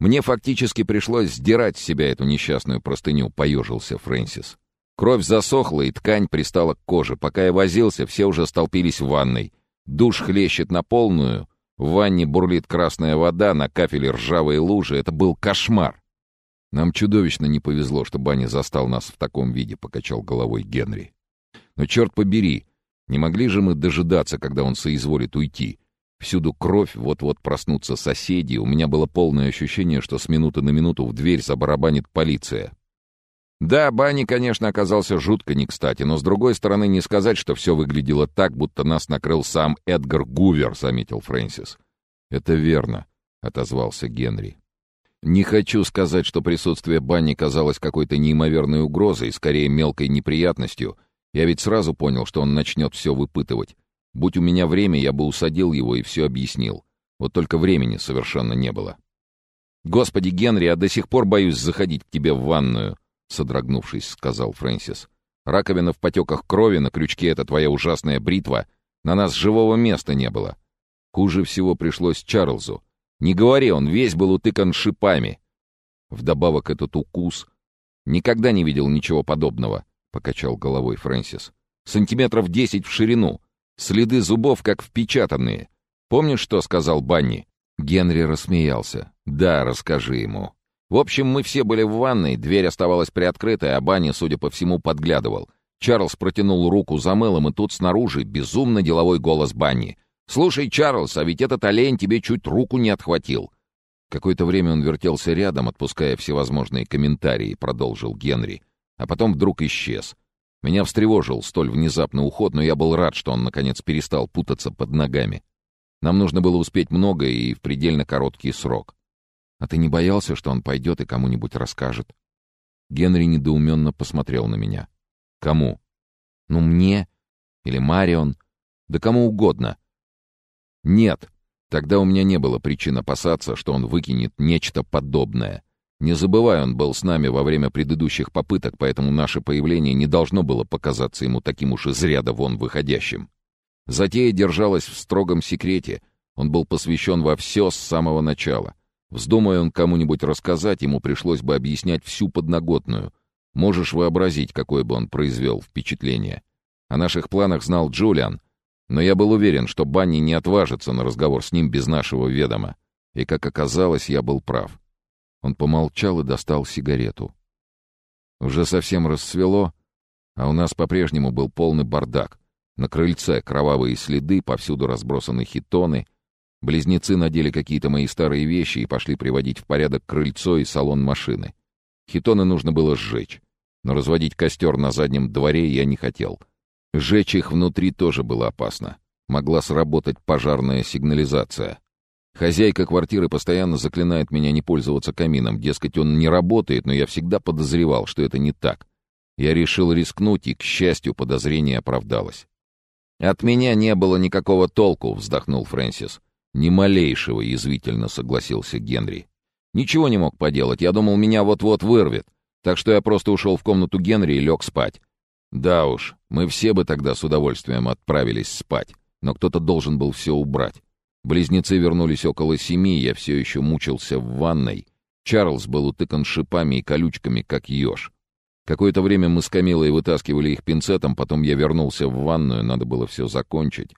Мне фактически пришлось сдирать с себя эту несчастную простыню, поежился Фрэнсис. Кровь засохла, и ткань пристала к коже. Пока я возился, все уже столпились в ванной. Душ хлещет на полную, в ванне бурлит красная вода, на кафеле ржавые лужи. Это был кошмар. Нам чудовищно не повезло, что Банни застал нас в таком виде, покачал головой Генри. Но черт побери, не могли же мы дожидаться, когда он соизволит уйти. Всюду кровь, вот-вот проснутся соседи. У меня было полное ощущение, что с минуты на минуту в дверь забарабанит полиция. Да, Банни, конечно, оказался жутко не кстати, но, с другой стороны, не сказать, что все выглядело так, будто нас накрыл сам Эдгар Гувер, заметил Фрэнсис. «Это верно», — отозвался Генри. «Не хочу сказать, что присутствие Банни казалось какой-то неимоверной угрозой, скорее мелкой неприятностью. Я ведь сразу понял, что он начнет все выпытывать. Будь у меня время, я бы усадил его и все объяснил. Вот только времени совершенно не было. «Господи, Генри, я до сих пор боюсь заходить к тебе в ванную», — содрогнувшись, сказал Фрэнсис. «Раковина в потеках крови, на крючке эта твоя ужасная бритва. На нас живого места не было. Хуже всего пришлось Чарльзу. Не говори, он весь был утыкан шипами. Вдобавок этот укус. Никогда не видел ничего подобного», — покачал головой Фрэнсис. «Сантиметров десять в ширину». Следы зубов как впечатанные. Помнишь, что сказал Банни?» Генри рассмеялся. «Да, расскажи ему». В общем, мы все были в ванной, дверь оставалась приоткрытой, а Банни, судя по всему, подглядывал. Чарльз протянул руку за мылом, и тут снаружи безумно деловой голос Банни. «Слушай, Чарльз, а ведь этот олень тебе чуть руку не отхватил». Какое-то время он вертелся рядом, отпуская всевозможные комментарии, продолжил Генри, а потом вдруг исчез. Меня встревожил столь внезапный уход, но я был рад, что он, наконец, перестал путаться под ногами. Нам нужно было успеть многое и в предельно короткий срок. А ты не боялся, что он пойдет и кому-нибудь расскажет? Генри недоуменно посмотрел на меня. Кому? Ну, мне? Или Марион? Да кому угодно. Нет, тогда у меня не было причин опасаться, что он выкинет нечто подобное — не забывай, он был с нами во время предыдущих попыток, поэтому наше появление не должно было показаться ему таким уж из ряда вон выходящим. Затея держалась в строгом секрете. Он был посвящен во все с самого начала. Вздумая он кому-нибудь рассказать, ему пришлось бы объяснять всю подноготную. Можешь вообразить, какое бы он произвел впечатление. О наших планах знал Джулиан, но я был уверен, что Банни не отважится на разговор с ним без нашего ведома. И, как оказалось, я был прав. Он помолчал и достал сигарету. Уже совсем рассвело, а у нас по-прежнему был полный бардак. На крыльце кровавые следы, повсюду разбросаны хитоны. Близнецы надели какие-то мои старые вещи и пошли приводить в порядок крыльцо и салон машины. Хитоны нужно было сжечь, но разводить костер на заднем дворе я не хотел. Сжечь их внутри тоже было опасно. Могла сработать пожарная сигнализация. Хозяйка квартиры постоянно заклинает меня не пользоваться камином. Дескать, он не работает, но я всегда подозревал, что это не так. Я решил рискнуть, и, к счастью, подозрение оправдалось. «От меня не было никакого толку», — вздохнул Фрэнсис. «Ни малейшего», — язвительно согласился Генри. «Ничего не мог поделать. Я думал, меня вот-вот вырвет. Так что я просто ушел в комнату Генри и лег спать. Да уж, мы все бы тогда с удовольствием отправились спать, но кто-то должен был все убрать. Близнецы вернулись около семи, я все еще мучился в ванной. Чарльз был утыкан шипами и колючками, как еж. Какое-то время мы с Камилой вытаскивали их пинцетом, потом я вернулся в ванную, надо было все закончить.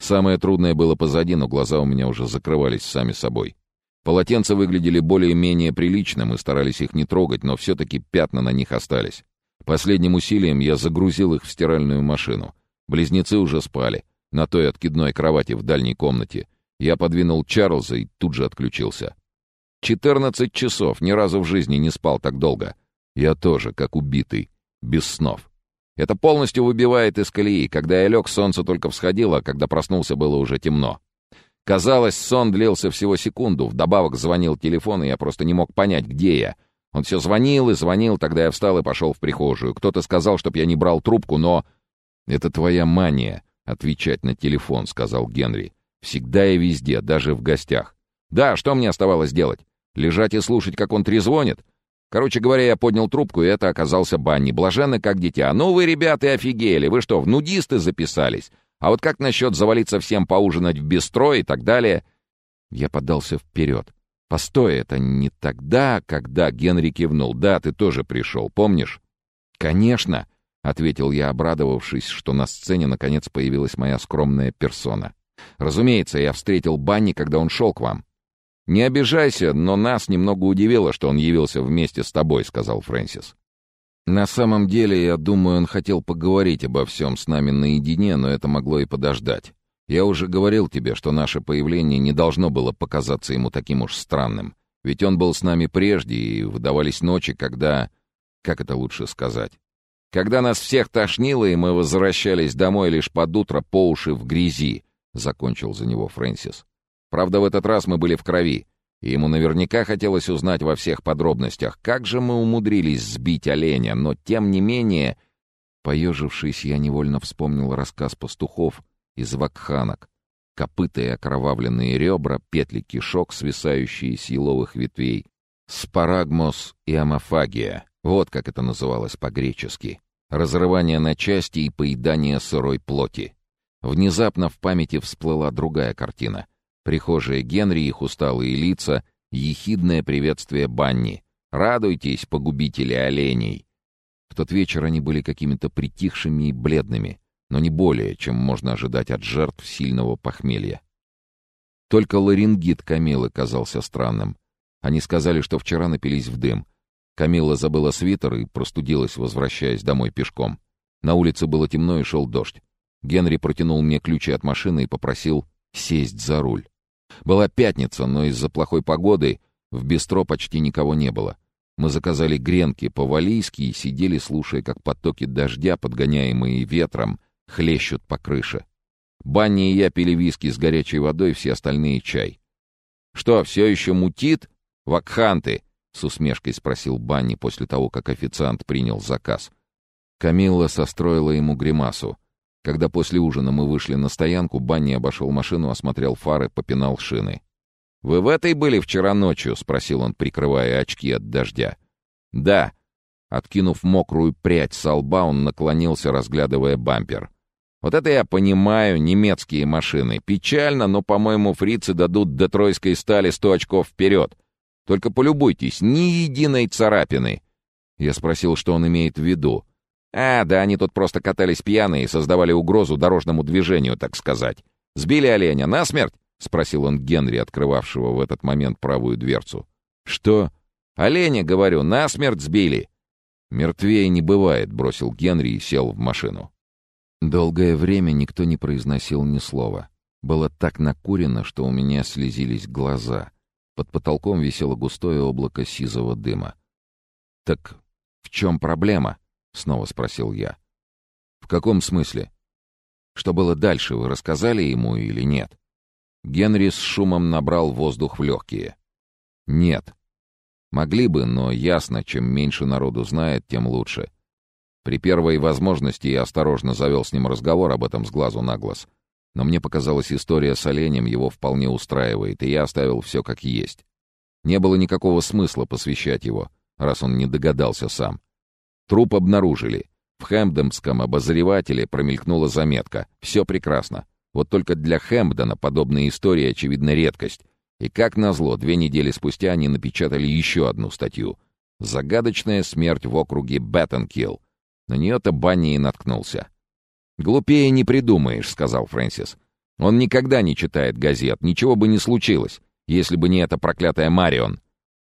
Самое трудное было позади, но глаза у меня уже закрывались сами собой. Полотенца выглядели более-менее прилично, мы старались их не трогать, но все-таки пятна на них остались. Последним усилием я загрузил их в стиральную машину. Близнецы уже спали, на той откидной кровати в дальней комнате — я подвинул Чарльза и тут же отключился. Четырнадцать часов, ни разу в жизни не спал так долго. Я тоже, как убитый, без снов. Это полностью выбивает из колеи. Когда я лег, солнце только всходило, а когда проснулся, было уже темно. Казалось, сон длился всего секунду. Вдобавок звонил телефон, и я просто не мог понять, где я. Он все звонил и звонил, тогда я встал и пошел в прихожую. Кто-то сказал, чтоб я не брал трубку, но... «Это твоя мания — отвечать на телефон», — сказал Генри. Всегда и везде, даже в гостях. Да, что мне оставалось делать? Лежать и слушать, как он трезвонит? Короче говоря, я поднял трубку, и это оказался Банни. Блаженный, как дитя. Ну вы, ребята, офигели. Вы что, в нудисты записались? А вот как насчет завалиться всем поужинать в бистро и так далее? Я подался вперед, «Постой, это не тогда, когда...» Генри кивнул. «Да, ты тоже пришел, помнишь?» «Конечно!» — ответил я, обрадовавшись, что на сцене наконец появилась моя скромная персона. «Разумеется, я встретил Банни, когда он шел к вам». «Не обижайся, но нас немного удивило, что он явился вместе с тобой», — сказал Фрэнсис. «На самом деле, я думаю, он хотел поговорить обо всем с нами наедине, но это могло и подождать. Я уже говорил тебе, что наше появление не должно было показаться ему таким уж странным. Ведь он был с нами прежде, и выдавались ночи, когда... Как это лучше сказать? Когда нас всех тошнило, и мы возвращались домой лишь под утро по уши в грязи, — закончил за него Фрэнсис. Правда, в этот раз мы были в крови, и ему наверняка хотелось узнать во всех подробностях, как же мы умудрились сбить оленя, но тем не менее... Поежившись, я невольно вспомнил рассказ пастухов — из вакханок, копыта и окровавленные ребра, петли кишок, свисающие с еловых ветвей, спарагмос и амофагия, вот как это называлось по-гречески, разрывание на части и поедание сырой плоти. Внезапно в памяти всплыла другая картина. Прихожая Генри, их усталые лица, ехидное приветствие Банни. «Радуйтесь, погубители оленей!» В тот вечер они были какими-то притихшими и бледными но не более, чем можно ожидать от жертв сильного похмелья. Только ларингит Камилы казался странным. Они сказали, что вчера напились в дым. Камила забыла свитер и простудилась, возвращаясь домой пешком. На улице было темно и шел дождь. Генри протянул мне ключи от машины и попросил сесть за руль. Была пятница, но из-за плохой погоды в бистро почти никого не было. Мы заказали гренки по-валийски и сидели, слушая, как потоки дождя, подгоняемые ветром, хлещут по крыше. Банни и я пили виски с горячей водой, все остальные — чай. «Что, все еще мутит? Вакханты?» — с усмешкой спросил Банни после того, как официант принял заказ. Камилла состроила ему гримасу. Когда после ужина мы вышли на стоянку, Банни обошел машину, осмотрел фары, попинал шины. «Вы в этой были вчера ночью?» — спросил он, прикрывая очки от дождя. «Да». Откинув мокрую прядь со лба, он наклонился, разглядывая бампер. Вот это я понимаю, немецкие машины. Печально, но, по-моему, фрицы дадут детройской стали сто очков вперед. Только полюбуйтесь, ни единой царапины. Я спросил, что он имеет в виду. А, да они тут просто катались пьяные и создавали угрозу дорожному движению, так сказать. Сбили оленя насмерть? — спросил он Генри, открывавшего в этот момент правую дверцу. «Что?» «Оленя, говорю, насмерть сбили!» «Мертвее не бывает», — бросил Генри и сел в машину. Долгое время никто не произносил ни слова. Было так накурено, что у меня слезились глаза. Под потолком висело густое облако сизого дыма. «Так в чем проблема?» — снова спросил я. «В каком смысле? Что было дальше, вы рассказали ему или нет?» Генри с шумом набрал воздух в легкие. «Нет. Могли бы, но ясно, чем меньше народу знает, тем лучше. При первой возможности я осторожно завел с ним разговор об этом с глазу на глаз. Но мне показалась история с оленем его вполне устраивает, и я оставил все как есть. Не было никакого смысла посвящать его, раз он не догадался сам. Труп обнаружили. В Хэмпденском обозревателе промелькнула заметка. Все прекрасно. Вот только для Хэмпдона подобная история, очевидно, редкость. И как назло, две недели спустя они напечатали еще одну статью. «Загадочная смерть в округе Беттенкилл», на нее-то Банни и наткнулся. «Глупее не придумаешь», — сказал Фрэнсис. «Он никогда не читает газет, ничего бы не случилось, если бы не эта проклятая Марион».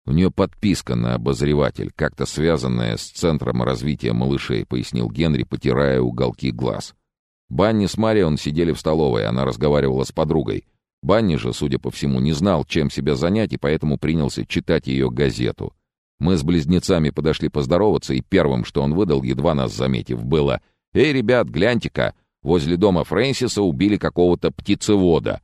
«У нее подписка на обозреватель, как-то связанная с Центром развития малышей», — пояснил Генри, потирая уголки глаз. Банни с Марион сидели в столовой, она разговаривала с подругой. Банни же, судя по всему, не знал, чем себя занять, и поэтому принялся читать ее газету. Мы с близнецами подошли поздороваться, и первым, что он выдал, едва нас заметив, было «Эй, ребят, гляньте-ка, возле дома Фрэнсиса убили какого-то птицевода».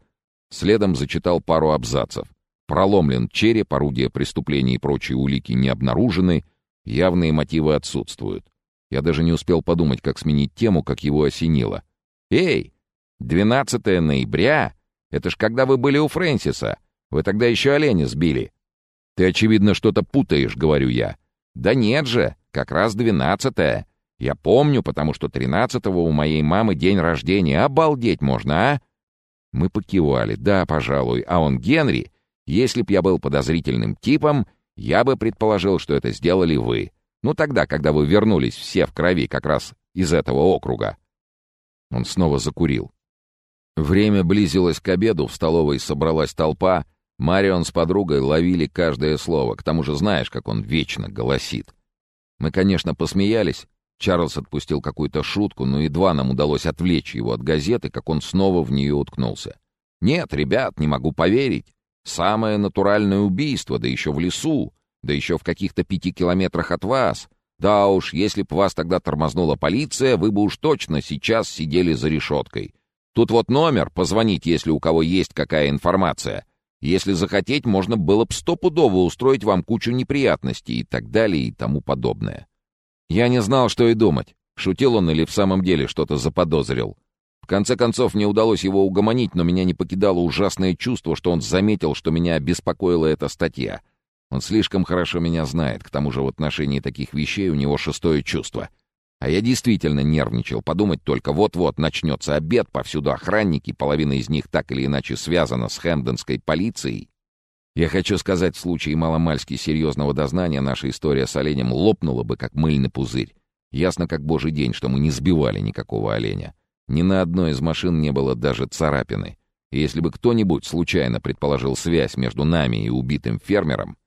Следом зачитал пару абзацев. Проломлен череп, орудия преступления и прочие улики не обнаружены, явные мотивы отсутствуют. Я даже не успел подумать, как сменить тему, как его осенило. «Эй, 12 ноября? Это ж когда вы были у Фрэнсиса. Вы тогда еще оленя сбили. «Ты, очевидно, что-то путаешь», — говорю я. «Да нет же, как раз двенадцатое. Я помню, потому что тринадцатого у моей мамы день рождения. Обалдеть можно, а?» Мы покивали. «Да, пожалуй. А он Генри? Если б я был подозрительным типом, я бы предположил, что это сделали вы. Ну тогда, когда вы вернулись все в крови как раз из этого округа. Он снова закурил. Время близилось к обеду, в столовой собралась толпа. Марион с подругой ловили каждое слово. К тому же знаешь, как он вечно голосит. Мы, конечно, посмеялись. Чарльз отпустил какую-то шутку, но едва нам удалось отвлечь его от газеты, как он снова в нее уткнулся. «Нет, ребят, не могу поверить. Самое натуральное убийство, да еще в лесу, да еще в каких-то пяти километрах от вас. Да уж, если б вас тогда тормознула полиция, вы бы уж точно сейчас сидели за решеткой. Тут вот номер, позвонить, если у кого есть какая информация. Если захотеть, можно было бы стопудово устроить вам кучу неприятностей и так далее и тому подобное. Я не знал, что и думать. Шутил он или в самом деле что-то заподозрил. В конце концов, мне удалось его угомонить, но меня не покидало ужасное чувство, что он заметил, что меня беспокоила эта статья. Он слишком хорошо меня знает, к тому же в отношении таких вещей у него шестое чувство — а я действительно нервничал. Подумать только, вот-вот начнется обед, повсюду охранники, половина из них так или иначе связана с хэмденской полицией. Я хочу сказать, в случае маломальски серьезного дознания наша история с оленем лопнула бы, как мыльный пузырь. Ясно как божий день, что мы не сбивали никакого оленя. Ни на одной из машин не было даже царапины. И если бы кто-нибудь случайно предположил связь между нами и убитым фермером,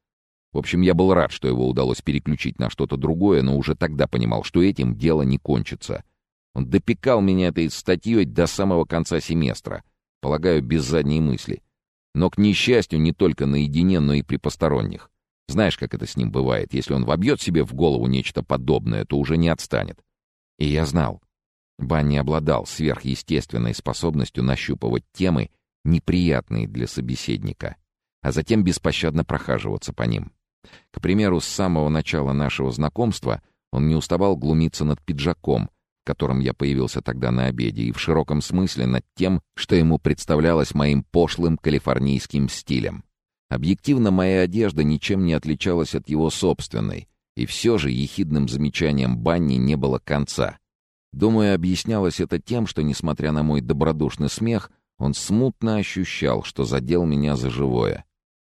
в общем, я был рад, что его удалось переключить на что-то другое, но уже тогда понимал, что этим дело не кончится. Он допекал меня этой статьей до самого конца семестра, полагаю, без задней мысли. Но, к несчастью, не только наедине, но и при посторонних. Знаешь, как это с ним бывает. Если он вобьет себе в голову нечто подобное, то уже не отстанет. И я знал. Банни обладал сверхъестественной способностью нащупывать темы, неприятные для собеседника, а затем беспощадно прохаживаться по ним. К примеру, с самого начала нашего знакомства он не уставал глумиться над пиджаком, в котором я появился тогда на обеде, и в широком смысле над тем, что ему представлялось моим пошлым калифорнийским стилем. Объективно, моя одежда ничем не отличалась от его собственной, и все же ехидным замечанием Банни не было конца. Думаю, объяснялось это тем, что, несмотря на мой добродушный смех, он смутно ощущал, что задел меня за живое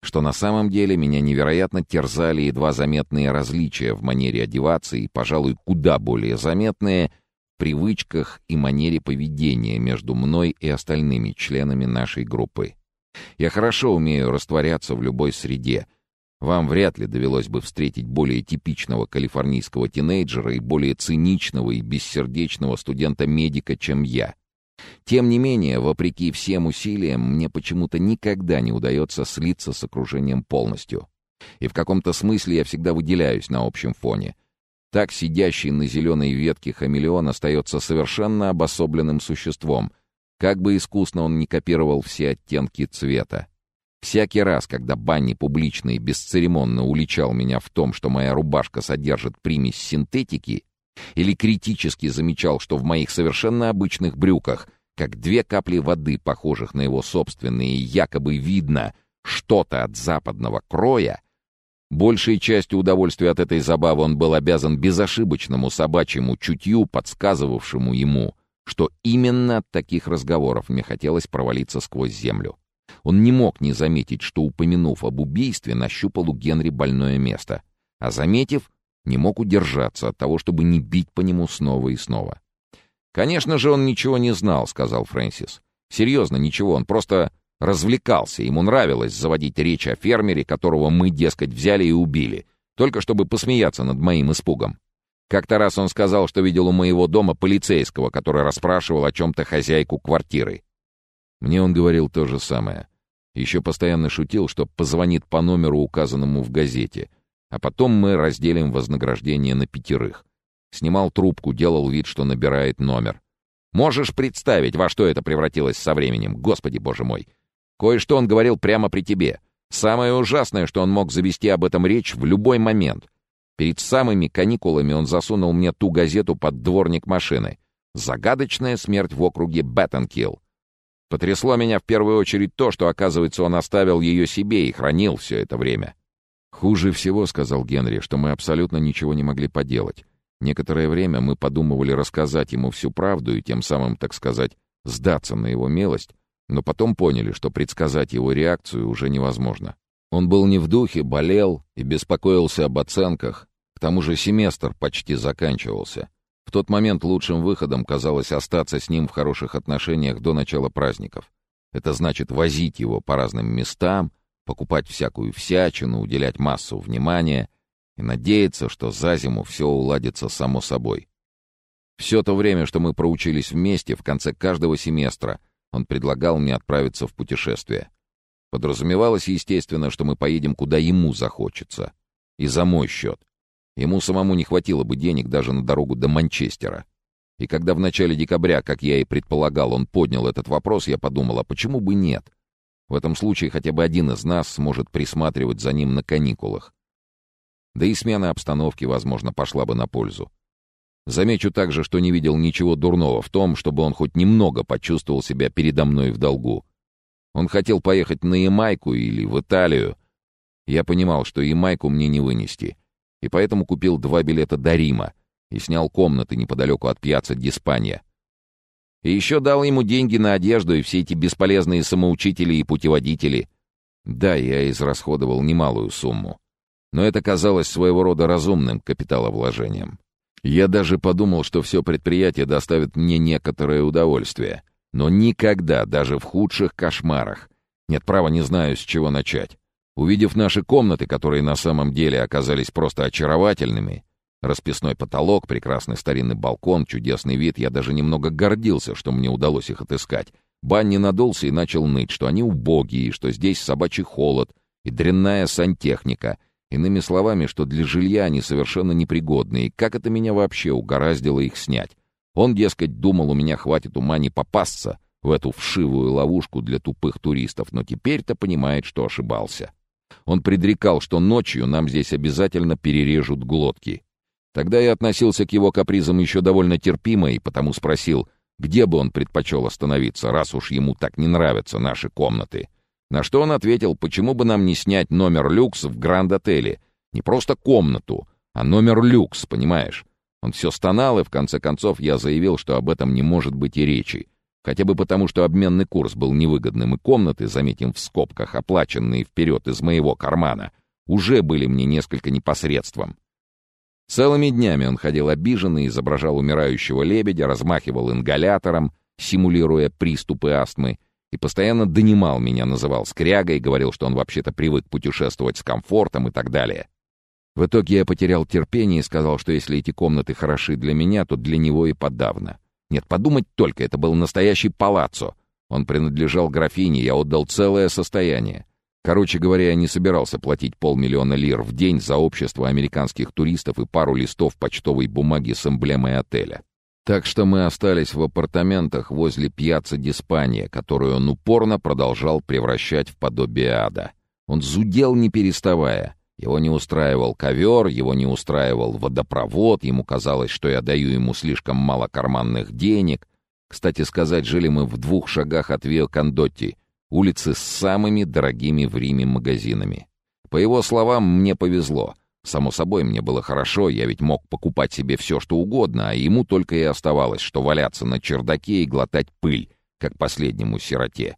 что на самом деле меня невероятно терзали едва заметные различия в манере одеваться и, пожалуй, куда более заметные привычках и манере поведения между мной и остальными членами нашей группы. Я хорошо умею растворяться в любой среде. Вам вряд ли довелось бы встретить более типичного калифорнийского тинейджера и более циничного и бессердечного студента-медика, чем я. Тем не менее, вопреки всем усилиям, мне почему-то никогда не удается слиться с окружением полностью. И в каком-то смысле я всегда выделяюсь на общем фоне. Так сидящий на зеленой ветке хамелеон остается совершенно обособленным существом, как бы искусно он ни копировал все оттенки цвета. Всякий раз, когда Банни публично и бесцеремонно уличал меня в том, что моя рубашка содержит примесь синтетики, или критически замечал, что в моих совершенно обычных брюках, как две капли воды, похожих на его собственные, якобы видно что-то от западного кроя, большей частью удовольствия от этой забавы он был обязан безошибочному собачьему чутью, подсказывавшему ему, что именно от таких разговоров мне хотелось провалиться сквозь землю. Он не мог не заметить, что, упомянув об убийстве, нащупал у Генри больное место. А заметив, не мог удержаться от того, чтобы не бить по нему снова и снова. «Конечно же, он ничего не знал», — сказал Фрэнсис. «Серьезно, ничего, он просто развлекался, ему нравилось заводить речь о фермере, которого мы, дескать, взяли и убили, только чтобы посмеяться над моим испугом. Как-то раз он сказал, что видел у моего дома полицейского, который расспрашивал о чем-то хозяйку квартиры. Мне он говорил то же самое. Еще постоянно шутил, что позвонит по номеру, указанному в газете — а потом мы разделим вознаграждение на пятерых. Снимал трубку, делал вид, что набирает номер. Можешь представить, во что это превратилось со временем, господи боже мой. Кое-что он говорил прямо при тебе. Самое ужасное, что он мог завести об этом речь в любой момент. Перед самыми каникулами он засунул мне ту газету под дворник машины. «Загадочная смерть в округе Беттенкилл». Потрясло меня в первую очередь то, что, оказывается, он оставил ее себе и хранил все это время. «Хуже всего, — сказал Генри, — что мы абсолютно ничего не могли поделать. Некоторое время мы подумывали рассказать ему всю правду и тем самым, так сказать, сдаться на его милость, Но потом поняли, что предсказать его реакцию уже невозможно. Он был не в духе, болел и беспокоился об оценках. К тому же семестр почти заканчивался. В тот момент лучшим выходом казалось остаться с ним в хороших отношениях до начала праздников. Это значит возить его по разным местам, покупать всякую всячину, уделять массу внимания и надеяться, что за зиму все уладится само собой. Все то время, что мы проучились вместе, в конце каждого семестра он предлагал мне отправиться в путешествие. Подразумевалось, естественно, что мы поедем, куда ему захочется. И за мой счет. Ему самому не хватило бы денег даже на дорогу до Манчестера. И когда в начале декабря, как я и предполагал, он поднял этот вопрос, я подумал, а почему бы нет? В этом случае хотя бы один из нас сможет присматривать за ним на каникулах. Да и смена обстановки, возможно, пошла бы на пользу. Замечу также, что не видел ничего дурного в том, чтобы он хоть немного почувствовал себя передо мной в долгу. Он хотел поехать на Ямайку или в Италию. Я понимал, что Ямайку мне не вынести — и поэтому купил два билета до Рима и снял комнаты неподалеку от пьяца Диспания. И еще дал ему деньги на одежду и все эти бесполезные самоучители и путеводители. Да, я израсходовал немалую сумму. Но это казалось своего рода разумным капиталовложением. Я даже подумал, что все предприятие доставит мне некоторое удовольствие. Но никогда, даже в худших кошмарах, нет права не знаю, с чего начать. Увидев наши комнаты, которые на самом деле оказались просто очаровательными, расписной потолок, прекрасный старинный балкон, чудесный вид, я даже немного гордился, что мне удалось их отыскать. Банни надулся и начал ныть, что они убогие, что здесь собачий холод и дрянная сантехника. Иными словами, что для жилья они совершенно непригодны, и как это меня вообще угораздило их снять. Он, дескать, думал, у меня хватит ума не попасться в эту вшивую ловушку для тупых туристов, но теперь-то понимает, что ошибался. Он предрекал, что ночью нам здесь обязательно перережут глотки. Тогда я относился к его капризам еще довольно терпимо и потому спросил, где бы он предпочел остановиться, раз уж ему так не нравятся наши комнаты. На что он ответил, почему бы нам не снять номер люкс в Гранд-отеле. Не просто комнату, а номер люкс, понимаешь? Он все стонал, и в конце концов я заявил, что об этом не может быть и речи. Хотя бы потому, что обменный курс был невыгодным, и комнаты, заметим в скобках, оплаченные вперед из моего кармана, уже были мне несколько непосредством. Целыми днями он ходил обиженный, изображал умирающего лебедя, размахивал ингалятором, симулируя приступы астмы, и постоянно донимал меня, называл скрягой, говорил, что он вообще-то привык путешествовать с комфортом и так далее. В итоге я потерял терпение и сказал, что если эти комнаты хороши для меня, то для него и подавно. Нет, подумать только, это был настоящий палаццо. Он принадлежал графине, я отдал целое состояние. Короче говоря, я не собирался платить полмиллиона лир в день за общество американских туристов и пару листов почтовой бумаги с эмблемой отеля. Так что мы остались в апартаментах возле пьяца Диспания, которую он упорно продолжал превращать в подобие ада. Он зудел, не переставая. Его не устраивал ковер, его не устраивал водопровод, ему казалось, что я даю ему слишком мало карманных денег. Кстати сказать, жили мы в двух шагах от Вио Кондотти, улицы с самыми дорогими в Риме магазинами. По его словам, мне повезло. Само собой, мне было хорошо, я ведь мог покупать себе все, что угодно, а ему только и оставалось, что валяться на чердаке и глотать пыль, как последнему сироте.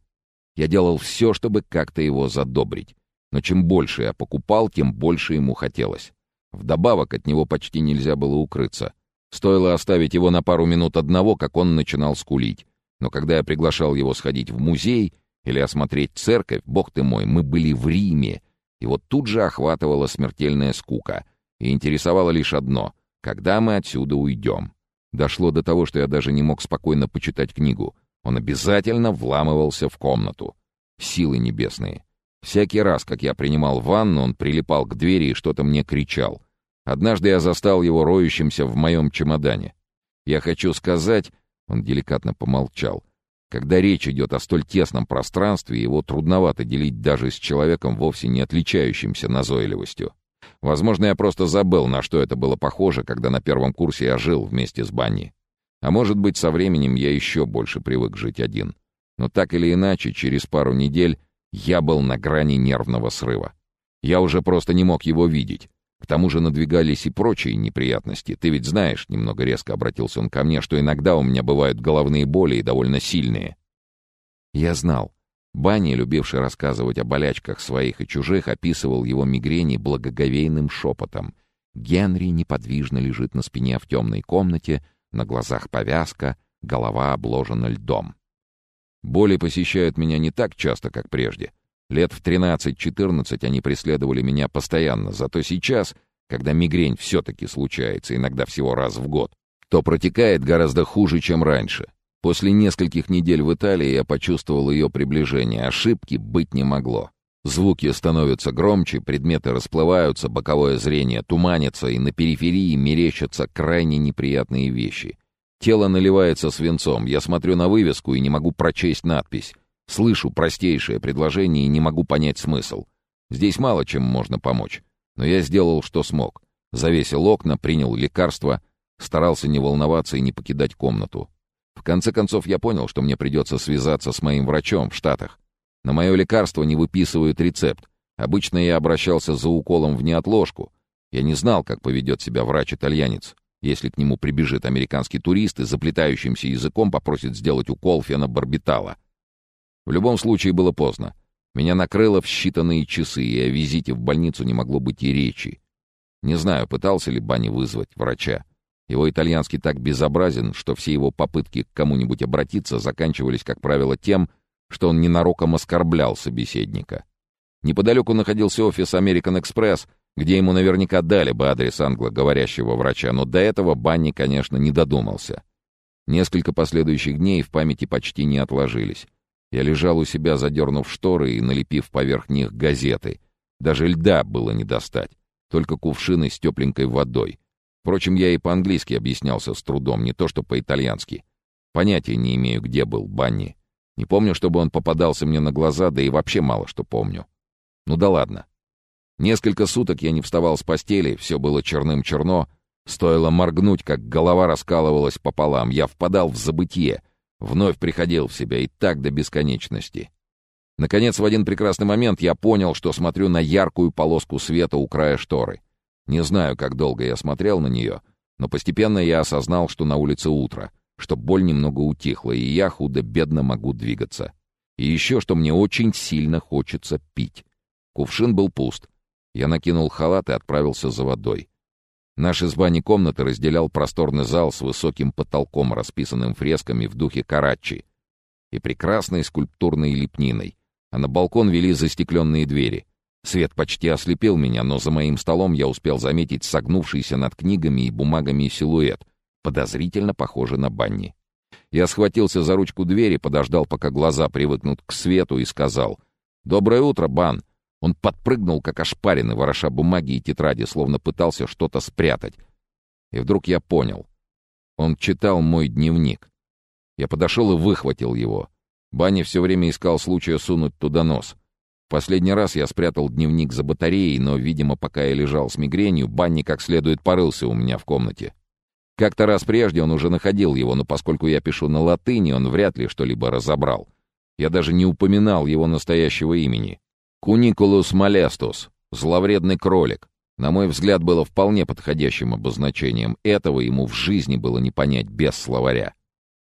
Я делал все, чтобы как-то его задобрить. Но чем больше я покупал, тем больше ему хотелось. Вдобавок от него почти нельзя было укрыться. Стоило оставить его на пару минут одного, как он начинал скулить. Но когда я приглашал его сходить в музей или осмотреть церковь, бог ты мой, мы были в Риме, и вот тут же охватывала смертельная скука. И интересовало лишь одно — когда мы отсюда уйдем? Дошло до того, что я даже не мог спокойно почитать книгу. Он обязательно вламывался в комнату. Силы небесные. Всякий раз, как я принимал ванну, он прилипал к двери и что-то мне кричал. Однажды я застал его роющимся в моем чемодане. Я хочу сказать, он деликатно помолчал, когда речь идет о столь тесном пространстве, его трудновато делить даже с человеком, вовсе не отличающимся назойливостью. Возможно, я просто забыл, на что это было похоже, когда на первом курсе я жил вместе с Банни. А может быть, со временем я еще больше привык жить один. Но так или иначе, через пару недель я был на грани нервного срыва. Я уже просто не мог его видеть. К тому же надвигались и прочие неприятности. Ты ведь знаешь, немного резко обратился он ко мне, что иногда у меня бывают головные боли и довольно сильные. Я знал. Банни, любивший рассказывать о болячках своих и чужих, описывал его мигрени благоговейным шепотом. Генри неподвижно лежит на спине в темной комнате, на глазах повязка, голова обложена льдом. Боли посещают меня не так часто, как прежде. Лет в 13-14 они преследовали меня постоянно, зато сейчас, когда мигрень все-таки случается, иногда всего раз в год, то протекает гораздо хуже, чем раньше. После нескольких недель в Италии я почувствовал ее приближение, ошибки быть не могло. Звуки становятся громче, предметы расплываются, боковое зрение туманится, и на периферии мерещатся крайне неприятные вещи. Тело наливается свинцом, я смотрю на вывеску и не могу прочесть надпись. Слышу простейшее предложение и не могу понять смысл. Здесь мало чем можно помочь. Но я сделал, что смог. Завесил окна, принял лекарства, старался не волноваться и не покидать комнату. В конце концов, я понял, что мне придется связаться с моим врачом в Штатах. На мое лекарство не выписывают рецепт. Обычно я обращался за уколом в неотложку. Я не знал, как поведет себя врач-итальянец. Если к нему прибежит американский турист и заплетающимся языком попросит сделать укол фенобарбитала. В любом случае было поздно. Меня накрыло в считанные часы, и о визите в больницу не могло быть и речи. Не знаю, пытался ли Банни вызвать врача. Его итальянский так безобразен, что все его попытки к кому-нибудь обратиться заканчивались, как правило, тем, что он ненароком оскорблял собеседника. Неподалеку находился офис American Express, где ему наверняка дали бы адрес англоговорящего врача, но до этого Банни, конечно, не додумался. Несколько последующих дней в памяти почти не отложились. Я лежал у себя, задернув шторы и налепив поверх них газеты. Даже льда было не достать, только кувшины с тепленькой водой. Впрочем, я и по-английски объяснялся с трудом, не то что по-итальянски. Понятия не имею, где был Банни. Не помню, чтобы он попадался мне на глаза, да и вообще мало что помню. Ну да ладно. Несколько суток я не вставал с постели, все было черным-черно. Стоило моргнуть, как голова раскалывалась пополам. Я впадал в забытье, вновь приходил в себя и так до бесконечности. Наконец, в один прекрасный момент я понял, что смотрю на яркую полоску света у края шторы. Не знаю, как долго я смотрел на нее, но постепенно я осознал, что на улице утро, что боль немного утихла, и я худо-бедно могу двигаться. И еще, что мне очень сильно хочется пить. Кувшин был пуст. Я накинул халат и отправился за водой. Наш из бани комнаты разделял просторный зал с высоким потолком, расписанным фресками в духе Карачи, и прекрасной скульптурной лепниной, а на балкон вели застекленные двери. Свет почти ослепил меня, но за моим столом я успел заметить согнувшийся над книгами и бумагами силуэт, подозрительно похожий на Банни. Я схватился за ручку двери, подождал, пока глаза привыкнут к свету, и сказал «Доброе утро, Бан!» Он подпрыгнул, как ошпаренный, вороша бумаги и тетради, словно пытался что-то спрятать. И вдруг я понял. Он читал мой дневник. Я подошел и выхватил его. Банни все время искал случая сунуть туда нос — Последний раз я спрятал дневник за батареей, но, видимо, пока я лежал с мигренью, Банни как следует порылся у меня в комнате. Как-то раз прежде он уже находил его, но поскольку я пишу на латыни, он вряд ли что-либо разобрал. Я даже не упоминал его настоящего имени. Куникулус молестус, зловредный кролик. На мой взгляд, было вполне подходящим обозначением. Этого ему в жизни было не понять без словаря.